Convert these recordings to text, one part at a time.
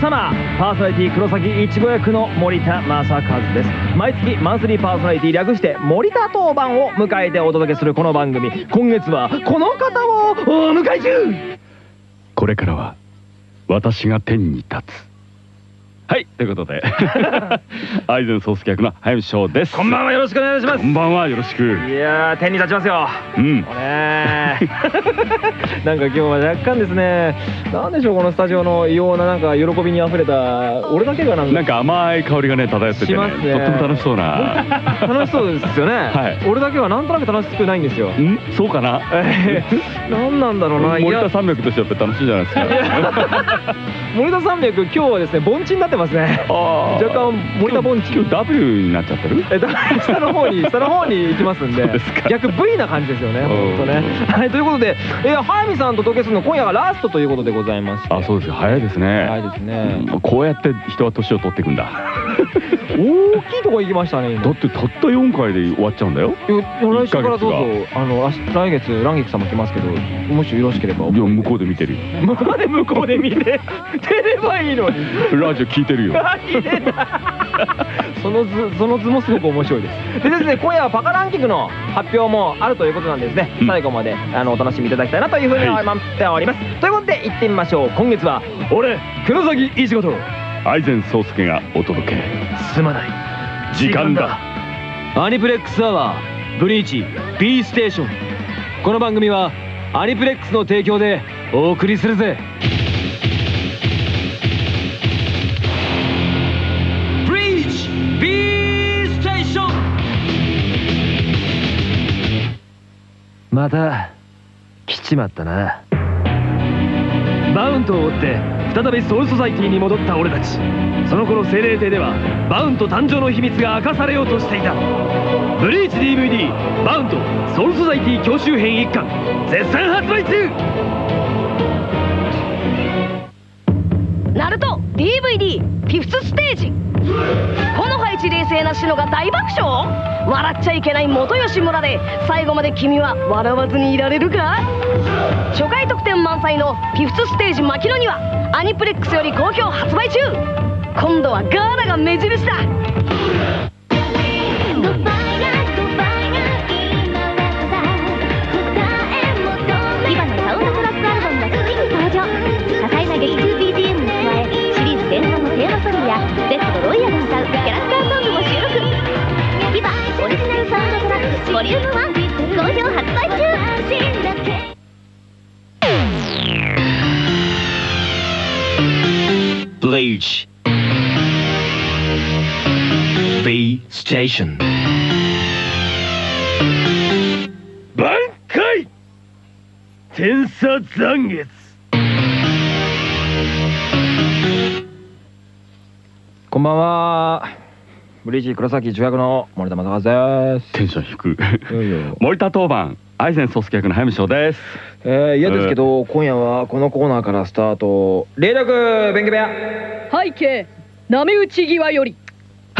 様パーソナリティ黒崎いちご役の森田正和です。毎月マンスリーパーソナリティ略して森田当番を迎えてお届けするこの番組。今月はこの方をお迎え中!これからは私が天に立つ。はいということで。アイゼン総介役の早見翔です。こんばんはよろしくお願いします。こんばんはよろしく。いやー天に立ちますよ。うん。なんか今日は若干ですねなんでしょうこのスタジオの異様ななんか喜びにあふれた俺だけがなんか。なんか甘い香りがね漂っててねしますね。とっても楽しそうな。楽しそうですよね、はい。俺だけはなんとなく楽しくないんですよ。ん？そうかな？えー、何なんだろうな。い森田や山脈としてはやっぱり楽しいじゃないですか。森田山脈今日はですね盆地になってますね 若干森田盆地今日 W になっちゃってる？えだ 下の方に下の方に行きますんで。そうですか。逆 V な感じですよねうん本当ね。はいということで、えー、早見さんと時計するの今夜がラストということでございまして。あそうですか早いですね。早いですね。うんこうやって人は年を取っていくんだ大きいとこ行きましたね今。だってたった4回で終わっちゃうんだよ。来週からどうぞ一あの来月蘭劇さんも来ますけどもしよろしければ。いや向こうで見てるよ。向こうで向こうで見て。照ればいいのに。ラジオ聞いてるよ。その図その図もすごく面白いです。でですね今夜はパカランキングの発表もあるということなんですね、うん。最後まであのお楽しみいただきたいなというふうに思っております、ということで行ってみましょう。今月は俺黒崎いちごとアイゼン宗介がお届け。すまない。時間だ。アニプレックスアワーブリーチ B ステーション。この番組はアニプレックスの提供でお送りするぜ。ブリーチ B ステーション。また来ちまったな。バウントを追って再びソウルソサエティに戻った俺たち。その頃瀞霊廷ではバウント誕生の秘密が明かされようとしていた。ブリーチ DVD バウントソウルソサイティ教習編一巻絶賛発売中。ナルト DVD フィフスステージ。この配置冷静なシノが大爆笑？笑っちゃいけない元吉村で最後まで君は笑わずにいられるか？初回特典満載のフィフスステージ牧野にはアニプレックスより好評発売中。今度はガーナが目印だ。ボリューム1好評発売中 Bleach. B Station. 挽回天差残月こんばんはブリーチ黒崎中学の森田正和です。テンション低くい森田当番アイゼン宗介役の早見翔です。えー、嫌ですけど、今夜はこのコーナーからスタート。霊力勉強部屋背景波打ち際より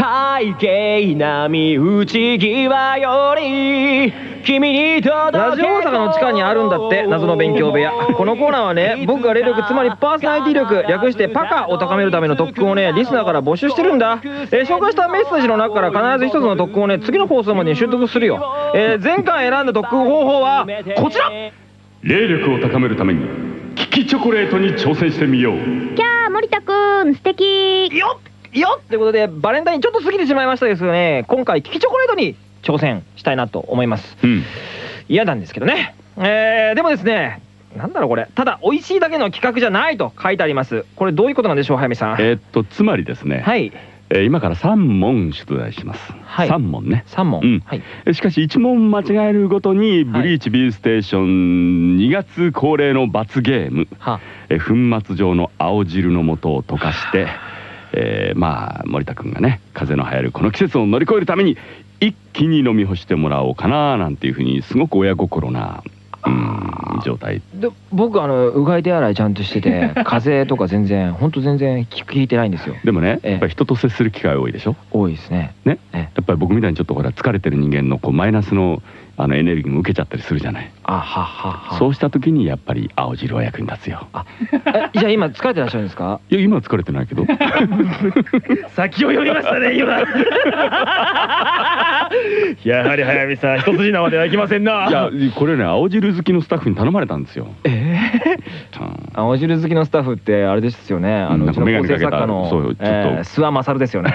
背景波打ち際より君に届けラジオ大阪の地下にあるんだって。謎の勉強部屋。このコーナーはね 僕が霊力つまりパーソナリティ力 略してパカを高めるための特訓をねリスナーから募集してるんだ、えー紹介したメッセージの中から必ず一つの特訓をね次の放送までに習得するよ、えー前回選んだ特訓方法はこちら。霊力を高めるためにキキチョコレートに挑戦してみようキャー森田くん素敵よっよっということでバレンタインちょっと過ぎてしまいましたですよね。今回キキチョコレートに挑戦したいなと思います。うん。嫌なんですけどね。えー、でもですねなんだろうこれ。ただ美味しいだけの企画じゃないと書いてあります。これどういうことなんでしょう早見さん？えーっとつまりですね、はい。えー今から3問出題します、はい。3問ね。3問、しかし1問間違えるごとにブリーチ B ステーション2月恒例の罰ゲーム。は。え粉末状の青汁の素を溶かして、えーまあ森田君がね風邪の流行るこの季節を乗り越えるために一気に飲み干してもらおうかななんていうふうにすごく親心な、ううん状態。で僕あのうがい手洗いちゃんとしてて 風邪とか全然本当全然聞いてないんですよ。でもねええ。やっぱり人と接する機会多いでしょ？多いですね。ね？ええ。やっぱり僕みたいにちょっとほら疲れてる人間のこうマイナスのあのエネルギーも受けちゃったりするじゃない。あははは。そうした時にやっぱり青汁は役に立つよ。えじゃあ今疲れてらっしゃるんですか？いや今は疲れてないけど。先を読みましたね今。やはり早見さん一筋縄ではいきませんな。いやこれね青汁好きのスタッフに頼まれたんですよ。え？えうん。青汁好きのスタッフってあれですよね。あのうちの構成作家の諏訪勝ですよね。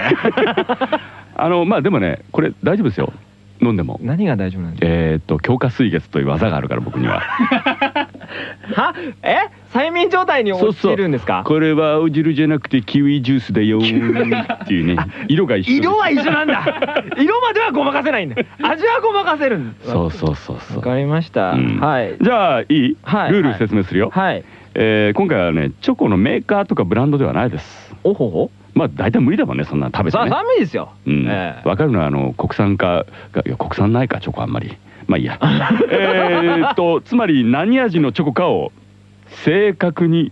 あのまあでもねこれ大丈夫ですよ飲んでも。何が大丈夫なんですか？えーっと強化水月という技があるから僕には。は？え？催眠状態に陥るんですか？これは青汁じゃなくてキウイジュースだよっていうね。色が一緒色は一緒なんだ。色まではごまかせないんだ。味はごまかせるんだ。そうそうそうそう。わかりました、うん。はい。じゃあいい、はい。ルール説明するよ、はい。えー今回はねチョコのメーカーとかブランドではないです。おほほ？まあ大体無理だもんねそんなの食べてね。寒いですよ、うん。ええ。分かるのはあの国産化がいや国産ないかチョコあんまり。まあいいや。えーっとつまり何味のチョコかを正確に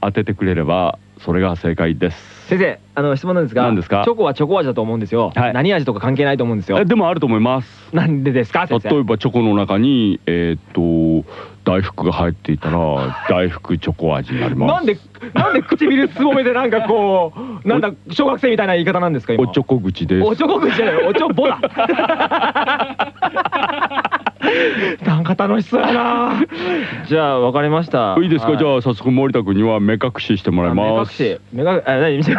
当ててくれればそれが正解です先生あの質問なんですが何ですか？チョコはチョコ味だと思うんですよ、はい。何味とか関係ないと思うんですよ。えでもあると思います。なんでですか例先生？えばチョコの中にえーっと大福が入っていたら 大福チョコ味になります。なんでなんで唇つぼめてなんかこうなんだ小学生みたいな言い方なんですか今？おちょこ口です。おちょこ口じゃないおちょぼだ なんか楽しそうやな。じゃあわかりました。いいですか、はじゃあ早速森田君には目隠ししてもらいます。目隠し。目隠し目隠し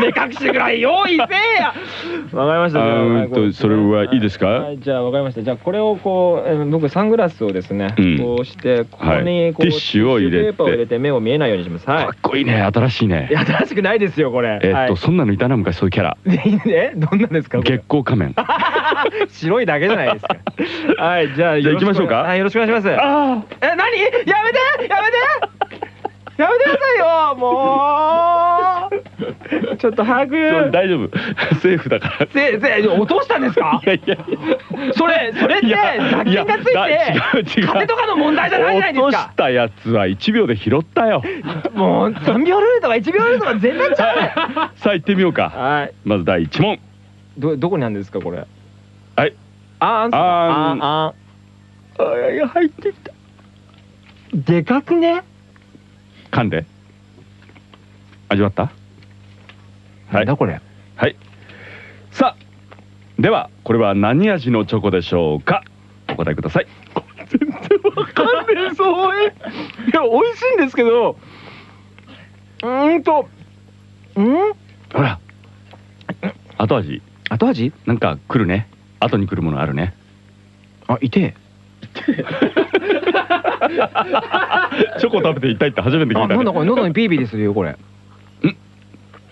目隠しぐらい用意せえや。わかりました。じゃああーんとはいそれはいいですか？はいじゃあわかりました。じゃあこれをこうえー僕サングラスをですね、うん。こうしてここにティッシュを入れて。ペーパーを入れて目を見えないようにします。はい。かっこいいね新しいね。いや新しくないですよこれ。えっと、はい。そんなのいたな昔そういうキャラ。えどんなんですか月光仮面 白いだけじゃないですか。はいじゃあじゃあ行きましょうか。はいよろしくお願いします。あえ何？やめて！やめて！やめてくださいよ！もう。ちょっと早あく大丈夫。セーフだから。せせ落としたんですか？いやいやそれそれって雑菌がついて違う違う。風とかの問題じゃないじゃないです落としかたやつは1秒で拾ったよ。もう3秒ルールとか1秒ルールとか全然ちゃうねさあ行ってみようか。はい。まず第1問。どどこにあるんですかこれ？はい。あーんあーん。あーああいや入ってきたーでかくね噛んで味わったはいなんだこれはいさあではこれは何味のチョコでしょうかお答えください全然わかんねえそういや美味しいんですけどうーんとうんほら後味後味なんか来るね後に来るものあるね。あ痛え チョコ食べて痛いって初めて聞いた、ね、あなんだこれ喉にピリピリするよこれ。ん。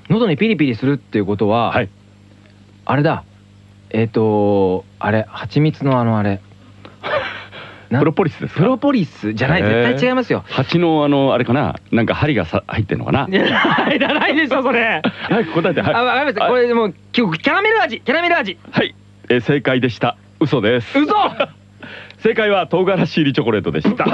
喉にピリピリするっていうことは、はい。あれだ。えっ、とあれ蜂蜜のあのあれ。なプロポリスですか？プロポリスじゃない絶対違いますよ。蜂のあのあれかな？なんか針がさ入ってんのかな？い やいらないでしょそれ。早く答えてはい。あわかりました。はいこれでもキャラメル味キャラメル味。はい、えー正解でした。嘘です。嘘！正解は唐辛子入りチョコレートでした。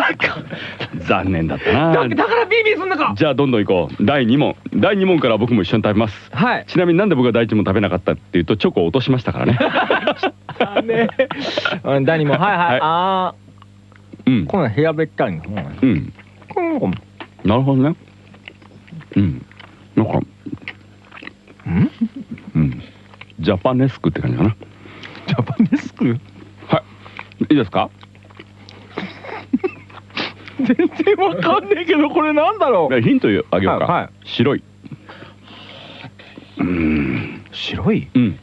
残念だっただな。だからビービーすんのか！じゃあどんどん行こう。第2問。第2問から僕も一緒に食べます。はい。ちなみになんで僕が第1問食べなかったっていうとチョコを落としましたからね。あねうん第二問。はいはい、はい。あうん。ーこんなん平べったいのうん。なるほどね。うん。なんか。うん？うん。ジャパネスクって感じかなジャパネスク？はい。いいですか？全然わかんねえけどこれなんだろう？ヒントあげようか、はいはい。白い。うん。白い？うん。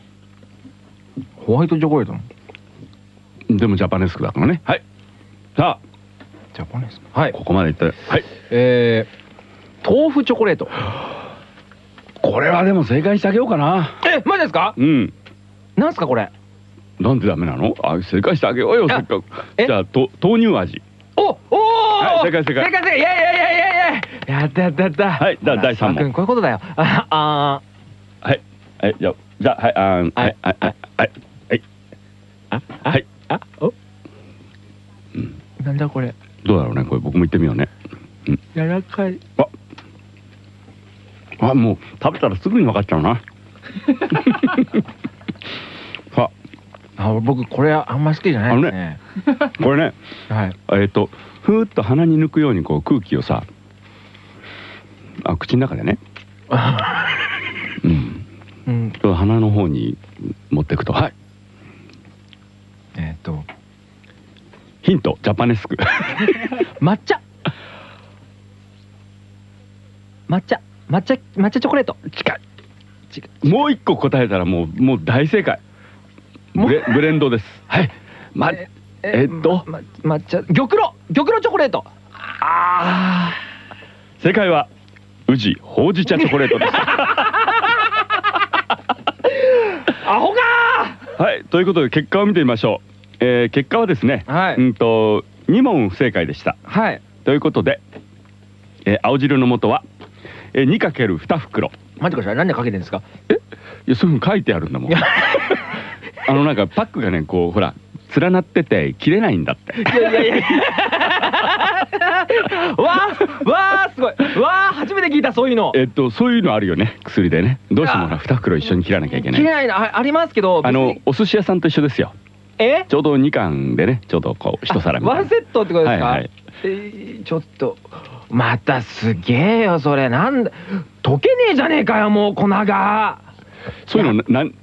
ホワイトチョコレートの？でもジャパネスクだからね。はい。さジャパネスク？はい。あここまでいって。はい。えー、豆腐チョコレート。これはでも正解してあげようかな。えマジですか？うん。なんすかこれ？なんでダメなの？あ正解してあげようよせっかく。え？じゃあと豆乳味。おおー！はい正解正解。正解正解。いやいやいやいやいや。やったやったやった。はいだ第三問。こういうことだよ。ああはいはいじゃあじゃあはいあーはいはい。はいはいはいあはい。あお。うんなんだこれ。どうだろうねこれ。僕も行ってみようね。柔らかい。あ。もう食べたらすぐに分かっちゃうな。さ あ僕これあんま好きじゃないですね。あ これね。はい。えっ、とふーっと鼻に抜くようにこう空気をさあ口の中でね。うん。うん。ちょっと鼻の方に持っていくと。はい。えっと。ヒントジャパネスク。抹茶。抹茶。抹茶抹茶チョコレート。近い。もう一個答えたらもうもう大正解ブレブレンドです。はい。まええっと？ま抹茶玉露玉露チョコレート。あ正解は宇治ほうじ茶チョコレートです。アホかはい。ということで結果を見てみましょう、えー結果はですね、はい。うんと2問不正解でした。はい。ということで、えー青汁の素は、えー、2×2 袋。待ってください。何でかけてるんですか？いやそういうの書いてあるんだもん あのなんかパックがねこうほら連なってて切れないんだって。いやいやいやわあわあすごいわあ初めて聞いたそういうのえっとそういうのあるよね薬でねどうしてもほら2袋一緒に切らなきゃいけない切れないのあありますけどあのお寿司屋さんと一緒ですよえちょうど2貫でねちょうどこう一皿みたいなワンセットってことですか、はいはいえーちょっとまたすげえよそれなんだ溶けねえじゃねえかよもう粉がそういうのななん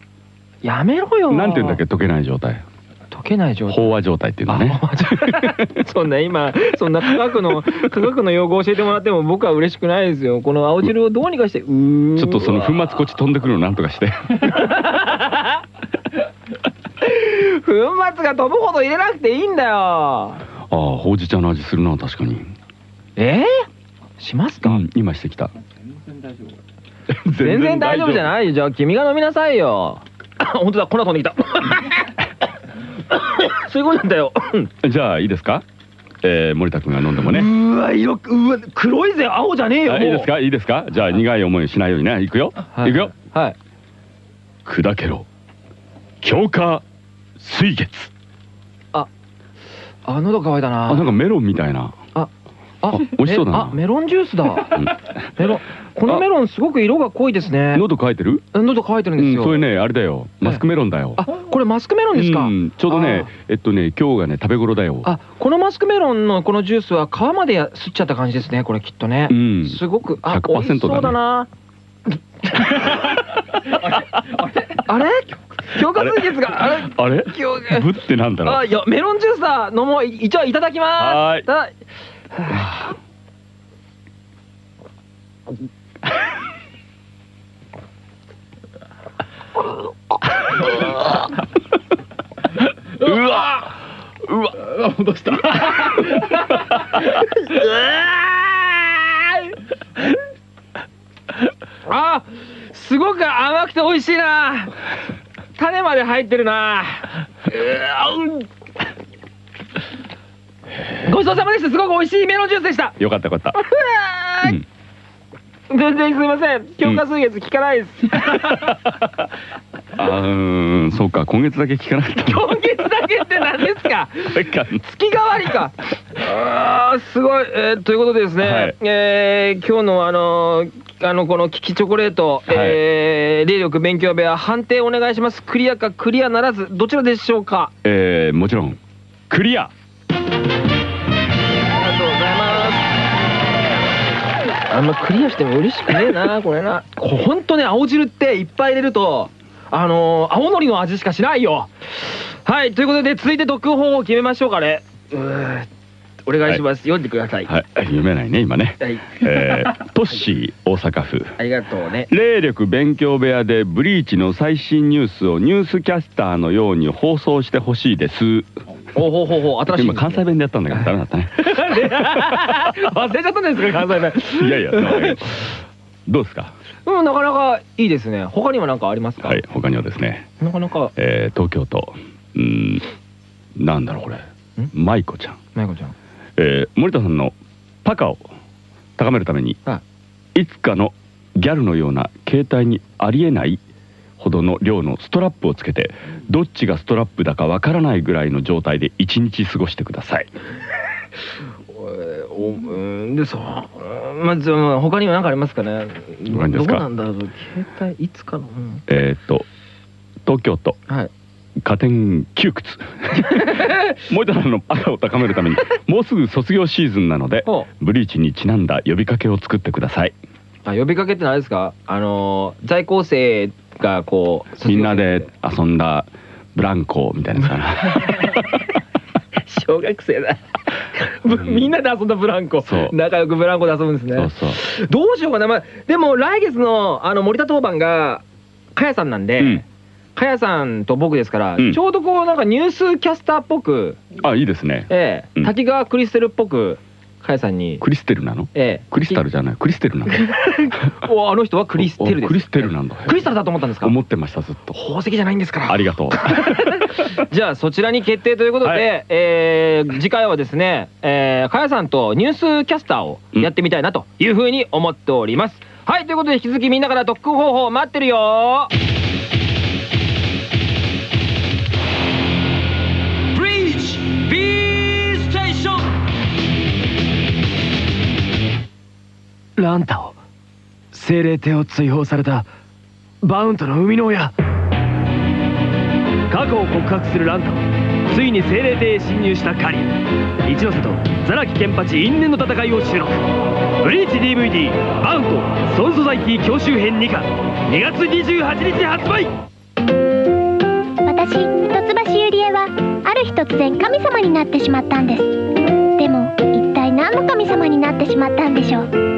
やめろよ。なんて言うんだっけ？溶けない状態。溶けない状態。飽和状態っていうのね。あ そんな今そんな科学の 科学の用語を教えてもらっても僕は嬉ししくないですよ。この青汁をどうにかしてうーちょっとその粉末こっち飛んでくるのなんとかして。粉末が飛ぶほど入れなくていいんだよ。ああほうじ茶の味するな確かに。えー、しますか、うん今してきた。全然大丈夫。じゃいないよ。じゃあ君が飲みなさいよ 本当だ粉飛んできた。そういうことなんだよ。じゃあいいですか？えー、森田君が飲んでもね。うわ色うわ黒いぜ青じゃねえよ。いいですか？いいですか？じゃあ苦い思いしないようにね。いくよ、はい。い、くよ。はい。砕けろ。強化水月。あ喉乾いたな。あなんかメロンみたいなあ美味しそうだな。あメロンジュースだ。うん。メロンこのメロンすごく色が濃いですね。喉乾いてる？喉乾いてるんですよ、うんそれねあれだよ。マスクメロンだよ、あこれマスクメロンですか、うんちょうどねえっとね今日がね食べ頃だよ。あこのマスクメロンのこのジュースは皮までや吸っちゃった感じですねこれきっとね、うん。すごくあ100%美味しそうだな。あれ？強化水月が？あれ？あれ？強ぶってなんだろう。あいやメロンジュースだ。飲もう。い一応いただきます。はーい。だうわうわ。戻した。あすごく甘くて美味しいな。種まで入ってるな。ごちそうさまでした。すごく美味しいメロンジュースでした。よかったよかった、うん。全然すいません。強化水月効かないです、あーうんそうか今月だけ聞かなかった今月だけって何ですか？月替わりか。あーすごい、えーということでですね、はい。えー今日のあのーあのこのキキチョコレート、えー霊力勉強部屋判定お願いします。クリアかクリアならずどちらでしょうか？えー、もちろんクリアあんまクリアしても嬉しくねえな これな。ほんとね青汁っていっぱい入れるとあのー青のりの味しかしないよ。はいということで続いて特訓方法を決めましょうかね。うーお願いします、読んでください。はい。読めないね今ね。はい。えー、トッシー大阪府。ありがとうね。霊力勉強部屋でブリーチの最新ニュースをニュースキャスターのように放送してほしいです。ほうほうほうほう新しい今関西弁でやったんだけどダメだったね 忘れちゃったんですか関西弁。いやいやどうですか？うんなかなかいいですね。他には何かありますか？はい他にはですね、なかなか。えー、東京都。うーんなんだろうこれ。舞子ちゃん、まいこちゃん。えー、森田さんのパカを高めるためにはいつかのギャルのような携帯にありえないほどの量のストラップをつけてどっちがストラップだかわからないぐらいの状態で一日過ごしてくださいおうんでそう。うんまずまあ他には何かありますかね？何ですか？どこなんだろう？携帯いつかの、うん。えーっと東京都。はい。加点窮屈。森田さんの赤を高めるためにもうすぐ卒業シーズンなのでほブリーチにちなんだ呼びかけを作ってください。あ呼びかけってあれですか？あのー在校生がこうみんなで遊んだブランコみたいなやつかな。小学生だ みんなで遊んだブランコ。仲良くブランコで遊ぶんですね。そうそう。どうしようかな、まあ、でも来月のあの森田当番がかやさんなんで、うん。かやさんと僕ですから、うん。ちょうどこうなんかニュースキャスターっぽく、あいいですね。ええうん。滝川クリステルっぽくかやさんに、クリステルなの？ええ。クリスタルじゃない。クリステルなの？おあの人はクリステルです。おクリステルなんだ。クリスタルだと思ったんですか？思ってましたずっと。宝石じゃないんですから。ありがとう。じゃあそちらに決定ということで、はい。えー次回はですね、えー、かやさんとニュースキャスターをやってみたいなというふうに思っております。はいということで引き続きみんなから特訓方法待ってるよンランタオ精霊帝を追放されたバウントの生みの親。過去を告白するランタオついに精霊帝へ侵入したカリア一ノ瀬とザラキケンパチ因縁の戦いを収録。ブリーチ DVD「バウントソンソサイティ教習編2巻」2月28日発売。私一橋ゆりえはある日突然神様になってしまったんです。でも一体何の神様になってしまったんでしょう？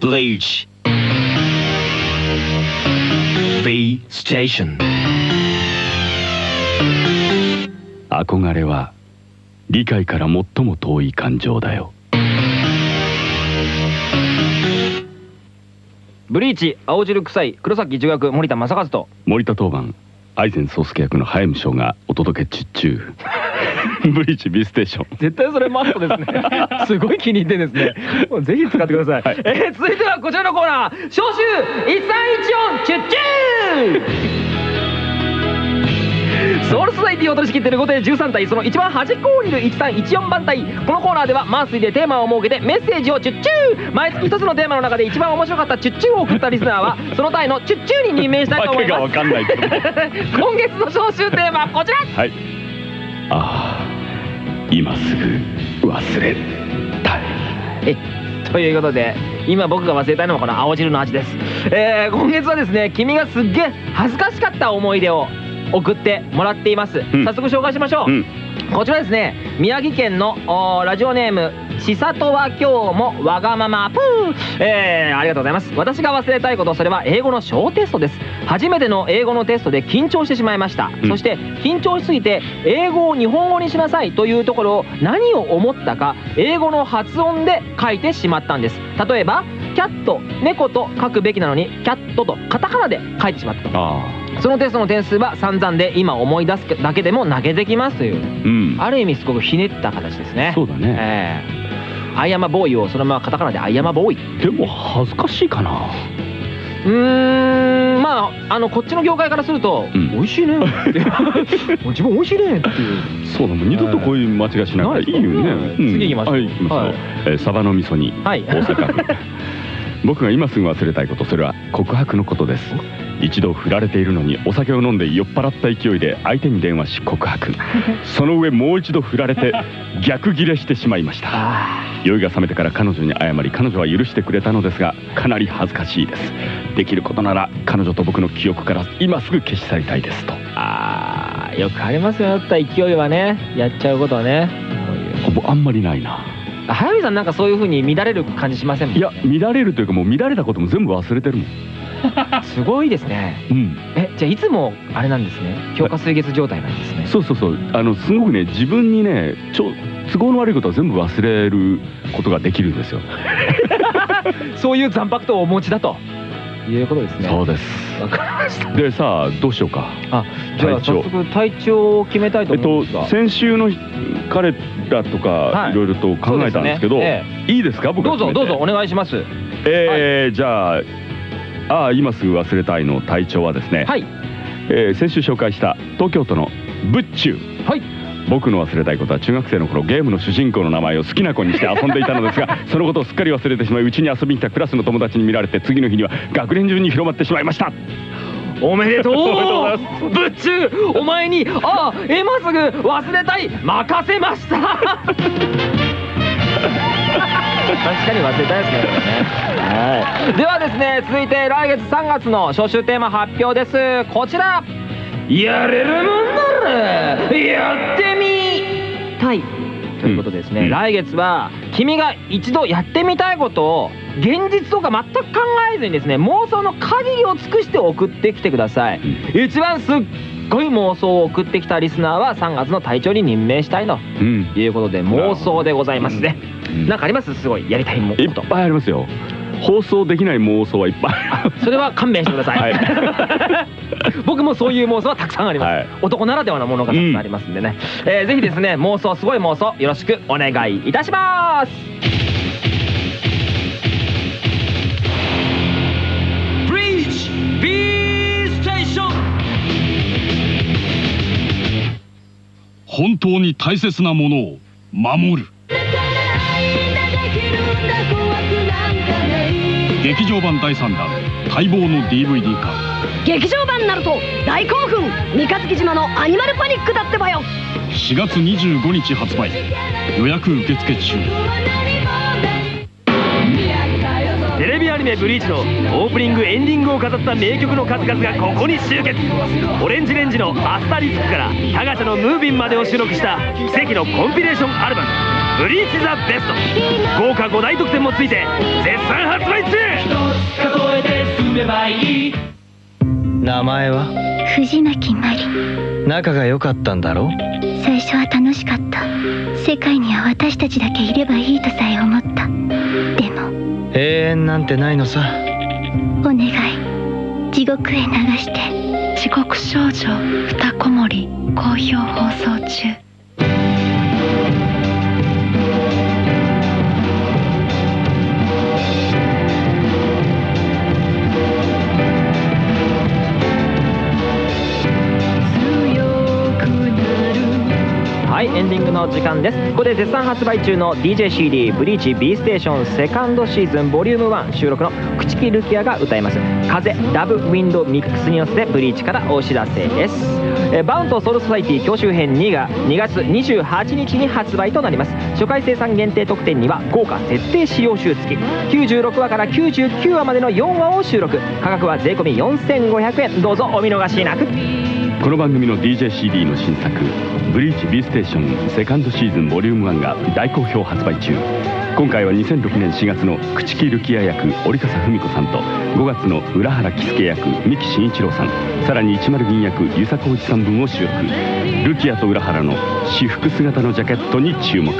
Bleach. B Station. 憧れは理解から最も遠い感情だよ。ブリーチ青汁臭い黒崎中学森田正和と。森田当番愛禅宗介役の早見翔がお届け中 ブリーチ B ステーション。絶対それマストですね。すごい気に入ってんですね。ぜひ使ってください、はい。えー続いてはこちらのコーナー。招集1314チュッチュー。ソウルソサイティを取り仕切っている5艇13体その一番端っこを降りる1314番隊。このコーナーではマンスでテーマを設けてメッセージをチュッチュー。毎月一つのテーマの中で一番面白かったチュッチューを送ったリスナーはその隊のチュッチューに任命したいと思います。今月の招集テーマはこちら。はい。ああ今すぐ忘れたい。えということで今僕が忘れたいのはこの青汁の味です、えー今月はですね君がすっげえ恥ずかしかった思い出を送ってもらっています、ん。早速紹介しましょう、うん。こちらですね宮城県のラジオネーム千里は今日もわがまま。プー。えー、ありがとうございます。私が忘れたいことそれは英語の小テストです。初めての英語のテストで緊張してしまいました、うん。そして緊張しすぎて英語を日本語にしなさいというところを何を思ったか英語の発音で書いてしまったんです。例えばキャット猫と書くべきなのにキャットとカタカナで書いてしまった。そのテストの点数は散々で今思い出すだけでも投げてきますという。あうん。ある意味すごくひねった形ですね。そうだね。ええアイアマボーイをそのままカタカナでアイアマボーイ。でも恥ずかしいかな。うーんまああのこっちの業界からすると、うん。美味しいね。って自分美味しいねっていう。そうだもう二度とこういう間違いしないから。いいよね、うん。次行きますはい行きましょう、はい。えーサバの味噌煮。はい。大阪府。僕が今すぐ忘れたいことそれは告白のことです一度振られているのにお酒を飲んで酔っ払った勢いで相手に電話し告白。その上もう一度振られて 逆ギレしてしまいました。あ酔いが覚めてから彼女に謝り彼女は許してくれたのですがかなり恥ずかしいです。できることなら彼女と僕の記憶から今すぐ消し去りたいですと。あーよくありますよ。だった勢いはねやっちゃうことはね。あんまりないな。あ早見さんなんかそういう風に乱れる感じしませんもん？いや乱れるというかもう乱れたことも全部忘れてるもん すごいですね。うん。えじゃあいつもあれなんですね。強化水月状態なんですね。そうそうそう。あのすごくね自分にねちょ都合の悪いことは全部忘れることができるんですよ。そういう残白とお持ちだと。いうことですね。そうです。わかりました。でさあどうしようか。あじゃあ早速体調を決めたいとえっと思うんですが、先週の彼らとかはい。いろいろと考えたんですけどいいですか？僕どうぞどうぞお願いします。えーじゃあああ今すぐ忘れたいの隊長はですね、はい。えー先週紹介した東京都のブッチュはい。僕の忘れたいことは中学生の頃ゲームの主人公の名前を好きな子にして遊んでいたのですが そのことをすっかり忘れてしまいうちに遊びに来たクラスの友達に見られて次の日には学年中に広まってしまいました。おめでとう。おめでとうございますブッチュお前にああ今すぐ忘れたい。任せました確かに忘れたいですねこれね。はい。ではですね続いて来月3月の初週テーマ発表です。こちら。やれるもんならやってみ。たい。ということですね、うん。来月は君が一度やってみたいことを現実とか全く考えずにですね妄想の限りを尽くして送ってきてください、一番すっごい妄想を送ってきたリスナーは3月の隊長に任命したいとうん。いうことで妄想でございますね、うん。なんかあります？すごいやりたいもいっぱいありますよ。放送できない妄想はいっぱい。あそれは勘弁してください、はい。僕もそういう妄想はたくさんあります、はい。男ならではのものがたくさんありますんでね、えーぜひですね妄想すごい妄想よろしくお願いいたします当に大切なものを守る。劇場版第3弾待望の DVD 化。劇場版ナルト大興奮。三日月島のアニマルパニックだってばよ。4月25日発売。予約受付中メ「ブリーチ」のオープニングエンディングを飾った名曲の数々がここに集結。オレンジレンジの「アスタリスク」からタガチャの「ムービン」までを収録した奇跡のコンピレーションアルバム「ブリーチ・ザ・ベスト」豪華5大特典もついて絶賛発売中。数えて進めばいい名前は？藤巻まり仲が良かったんだろ最初は楽しかった。世界には私たちだけいればいいと遠なんてないのさ。お願い。地獄へ流して。地獄少女二子守好評放送中。はいエンディングの時間です。ここで絶賛発売中の DJCD ブリーチ B ステーションセカンドシーズンボリューム1収録の朽木ルキアが歌います。風ラブウィンドミックスによってブリーチからお知らせです。えバウンとソウルソサイティ教習編2が2月28日に発売となります。初回生産限定特典には豪華設定使用集付き。96話から99話までの4話を収録。価格は税込4500円。どうぞお見逃しなく。この番組の DJCD の新作「ブリーチ B ステーションセカンドシーズンボリューム1が大好評発売中。今回は2006年4月の朽木ルキア役折笠文子さんと5月の浦原喜助役三木真一郎さんさらに一丸銀役遊佐浩一さん分を収録ルキアと浦原の私服姿のジャケットに注目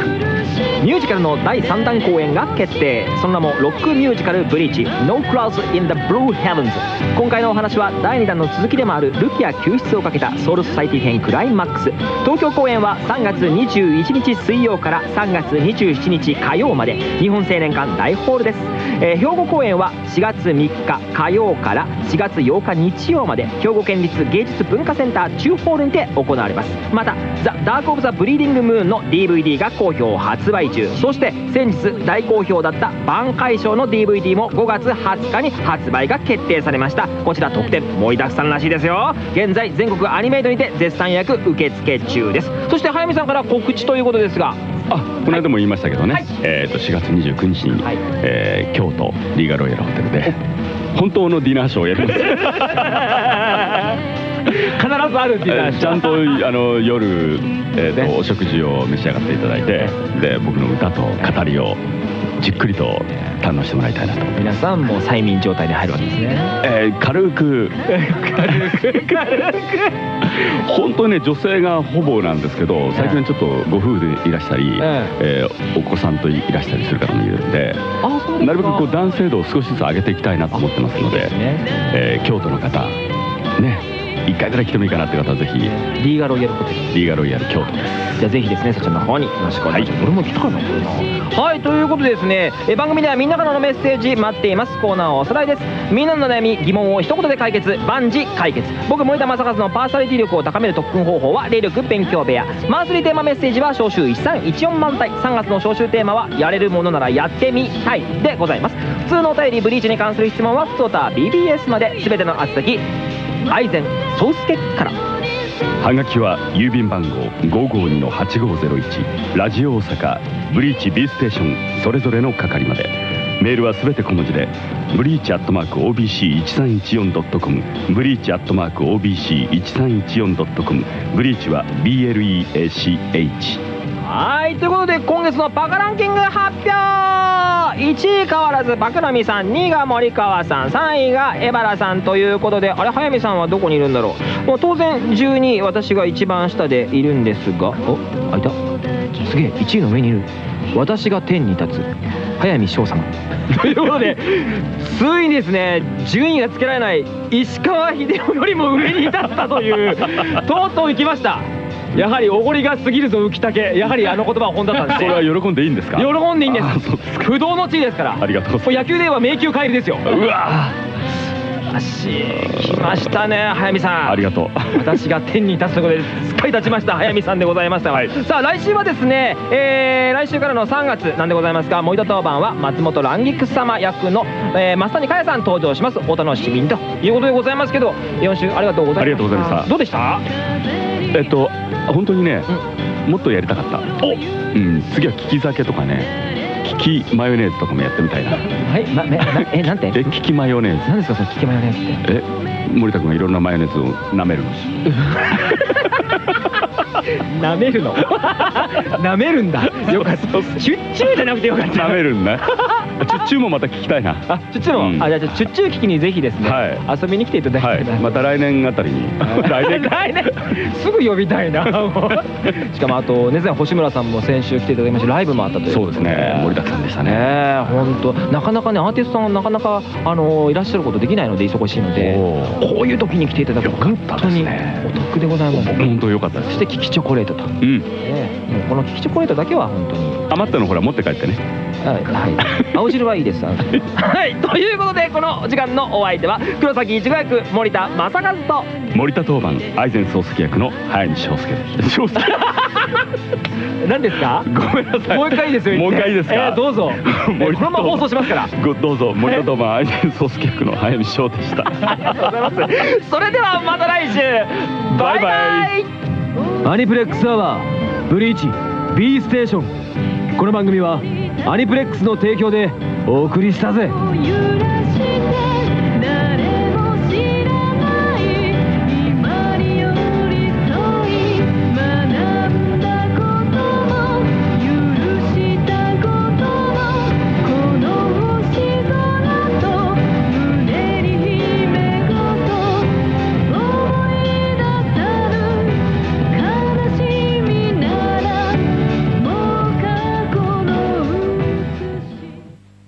ミュージカルの第3弾公演が決定。その名もロックミュージカル「ブリーチ No Clouds in the Blue Heavens」今回のお話は第2弾の続きでもあるルキア救出をかけたソウルソサイティ編クライマックス。東京公演は3月21日水曜から3月27日火曜まで。日本青年館大ホールです、えー兵庫公演は4月3日火曜から4月8日日曜まで兵庫県立芸術文化センター中ホールにて行われます。また「ザ・ダーク・オブ・ザ・ブリーディング・ムーン」の DVD が好評発売中。そして先日大好評だった「挽回賞」の DVD も5月20日に発売が決定されました。こちら特典盛りだくさんらしいですよ。現在全国アニメイトにて絶賛予約受付中です。そして早見さんから告知ということですが。あこの間も言いましたけどね、はい。えー、と4月29日に、はい。えー京都リーガロイヤルホテルで本当のディナーショーをやります。必ずあるっていう話えー。ちゃんとあの夜、えーとねお食事を召し上がっていただいてで僕の歌と語りをじっくりと堪能してもらいたいなと。皆さんも催眠状態に入るわけですね。えー軽く。本当にね女性がほぼなんですけど最近はちょっとご夫婦でいらしたり、えーお子さんといらしたりする方もいるんでなるべくこう男性度を少しずつ上げていきたいなと思ってますので、えー京都の方ね一回ぐらい来てもいいかなって方はぜひ。リーガロイヤルホテル。リーガロイヤル京都です。じゃあぜひですねそちらの方に。よろしくお願いします、俺も来たかなこれなはい。ということでですねえ番組ではみんなからのメッセージ待っていますコーナーをおさらいです。みんなの悩み疑問を一言で解決。万事解決。僕森田正和のパーソナリティ力を高める特訓方法は霊力勉強部屋。マンスリーテーマメッセージは招集1314満載3月の招集テーマはやれるものならやってみたい。でございます。普通のお便りブリーチに関する質問は普通た BBS まで。全ての宛先アイゼンソウスケから。はがきは郵便番号552-8501ラジオ大阪ブリーチ B ステーションそれぞれの係まで。メールはすべて小文字でブリーチアットマーク OBC1314.com ブリーチアットマーク OBC1314.com ブリーチは BLEACH はいということで今月のバカランキング発表。1位変わらずバクナミさん2位が森川さん3位がエバラさんということであれ早見さんはどこにいるんだろう。もう当然12位私が一番下でいるんですが。おあいた。すげえ1位の上にいる。私が天に立つ。早見翔様。ということでついにですね順位がつけられない石川秀夫よりも上に立ったというとうとう行きました。やはりおごりが過ぎるぞ浮竹。やはりあの言葉は本だったんです そねれは喜んでいいんですか？喜んでいいんです。不動の地位ですから。ありがとう。ございこれ野球では迷宮帰りですよ。ますうわ足来ましたね早見さん。ありがとう。私が天に立つとことですっかり立ちました。早見さんでございました、さあ来週はですね、えー来週からの3月なんでございますが森田当番は松本蘭菊様役の、えー、増谷香也さん登場します。お楽しみにということでございますけど4週ありがとうございました。ありがとうございました。どうでした？えっと本当にね、もっとやりたかった。お！うん次は利き酒とかね。利きマヨネーズとかもやってみたいな。はい、ま、えなんて？え利きマヨネーズ。何ですかその利きマヨネーズって？え森田君がいろんなマヨネーズを舐めるの。舐めるの？舐めるんだ。よかった。チュッチューじゃなくてよかった。舐めるんだチュッチューもまた聞きたいな。あチュッチューの、うん。あじゃあチュッチュー聞きにぜひですね、はい。遊びに来ていただきたはい。いな、また来年あたりに。来年。か来年 すぐ呼びたいな しかもあとね星村さんも先週来ていただきましてライブもあったというそうですね。盛りだくさんでしたね。本当。なかなかねアーティストさんなかなかあのいらっしゃることできないので忙しいので。おこういう時に来ていただくと本当にお得でございます。本当良かったです。そしてキキチョコレートと、ねうん。もうこのキキチョコレートだけは本当に。余ったのほら持って帰ってね。はい、はい、青汁はいいです。はい、ということで、この時間のお相手は黒崎一護役森田正和と。森田当番愛禅漱石役の早見翔介です翔介 何ですか？ごめんなさいもう一回いいですよ。もう一回いいですか？えーどうぞ。森このまま放送しますから。ごどうぞ森田当番愛禅漱石役の早見翔でした ありがとうございます。それではまた来週。バイバイ。アニプレックスアワーブリーチ B ステーション。この番組はアニプレックスの提供でお送りしたぜ。